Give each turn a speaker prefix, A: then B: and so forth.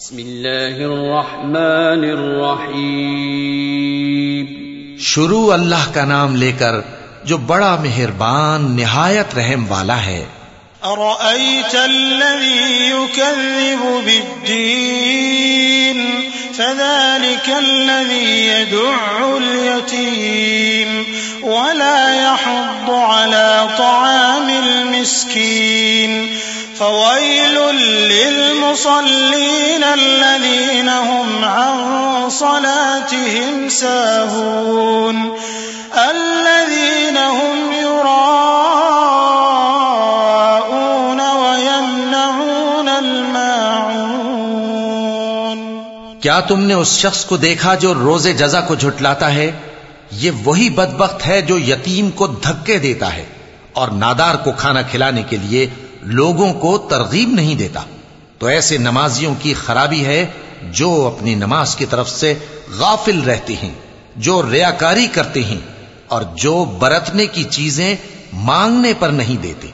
A: بسم الله الرحمن الرحيم
B: شروع اللہ کا نام لے کر جو بڑا مہربان نہایت رحم والا ہے۔
C: أرأيت الذي يكذب بالدين؟ فذلك الذي يدع اليتيم ولا يحض على طعام المسكين. فويل للمصلين. الذين هم عن صلاتهم ساهون. الذين هم يراءون ويمنعون الماعون.
B: کیا تم نے اس شخص کو دیکھا جو روز جزا کو جھٹلاتا ہے؟ یہ وہی بدبخت ہے جو یتیم کو دھکے دیتا ہے اور نادار کو کھانا کھلانے کے لیے لوگوں کو ترغیب نہیں دیتا۔ تو ایسے نمازیوں کی خرابی ہے جو اپنی نماز کی طرف سے غافل رہتے ہیں، جو ریاکاری کرتے ہیں اور جو برتنے کی چیزیں مانگنے پر نہیں دیتے۔